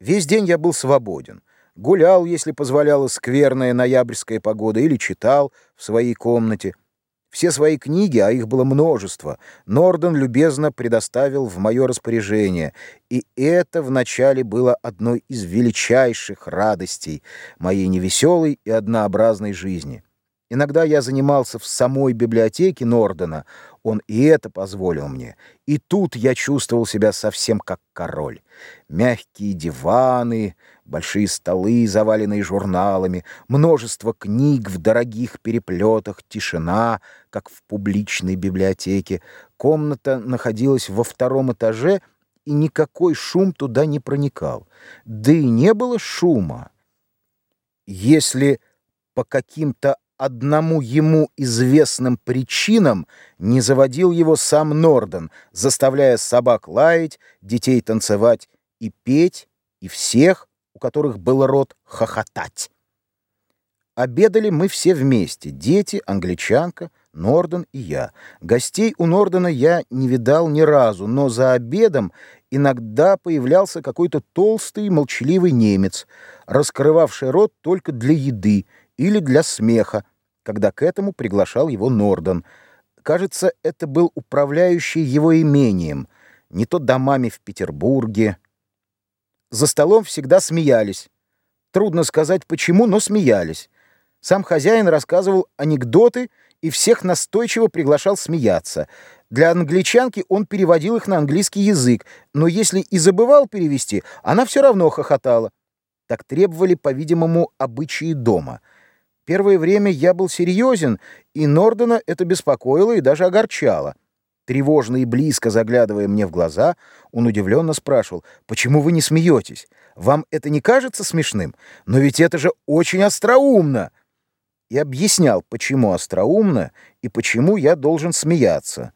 Весь день я был свободен. Гулял, если позволяла скверная ноябрьская погода, или читал в своей комнате. Все свои книги, а их было множество, Норден любезно предоставил в мое распоряжение, и это вначале было одной из величайших радостей моей невеселой и однообразной жизни. Иногда я занимался в самой библиотеке Нордена, он и это позволил мне. И тут я чувствовал себя совсем как король. Мягкие диваны, большие столы, заваленные журналами, множество книг в дорогих переплетах, тишина, как в публичной библиотеке. Комната находилась во втором этаже, и никакой шум туда не проникал. Да и не было шума. Если по каким-то одному ему известным причинам не заводил его сам Норден, заставляя собак лаять, детей танцевать и петь, и всех, у которых был рот, хохотать. Обедали мы все вместе, дети, англичанка, Норден и я. Гостей у Нордена я не видал ни разу, но за обедом иногда появлялся какой-то толстый молчаливый немец, раскрывавший рот только для еды или для смеха, когда к этому приглашал его Норден. Кажется, это был управляющий его имением, не то домами в Петербурге. За столом всегда смеялись. Трудно сказать почему, но смеялись. Сам хозяин рассказывал анекдоты и всех настойчиво приглашал смеяться. Для англичанки он переводил их на английский язык, но если и забывал перевести, она все равно хохотала. Так требовали, по-видимому, обычаи дома. Первое время я был серьезен, и Нордена это беспокоило и даже огорчало. Тревожно и близко заглядывая мне в глаза, он удивленно спрашивал, «Почему вы не смеетесь? Вам это не кажется смешным? Но ведь это же очень остроумно!» И объяснял, почему остроумно и почему я должен смеяться.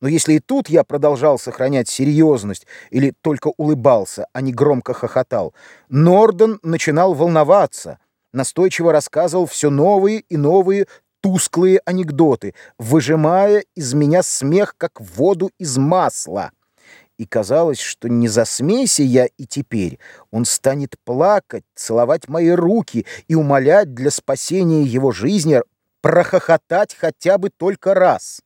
Но если и тут я продолжал сохранять серьезность или только улыбался, а не громко хохотал, Норден начинал волноваться — настойчиво рассказывал все новые и новые тусклые анекдоты, выжимая из меня смех, как воду из масла. И казалось, что не засмейся я и теперь, он станет плакать, целовать мои руки и умолять для спасения его жизни прохохотать хотя бы только раз.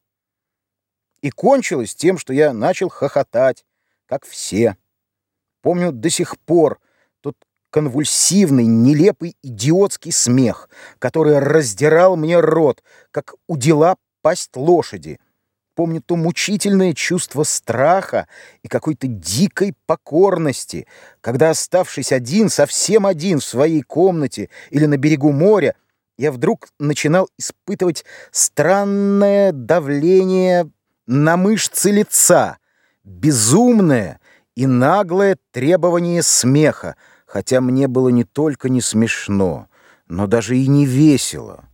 И кончилось тем, что я начал хохотать, как все. Помню до сих пор конвульсивный, нелепый, идиотский смех, который раздирал мне рот, как удила пасть лошади. Помню то мучительное чувство страха и какой-то дикой покорности, когда, оставшись один, совсем один в своей комнате или на берегу моря, я вдруг начинал испытывать странное давление на мышцы лица, безумное и наглое требование смеха, хотя мне было не только не смешно, но даже и не весело.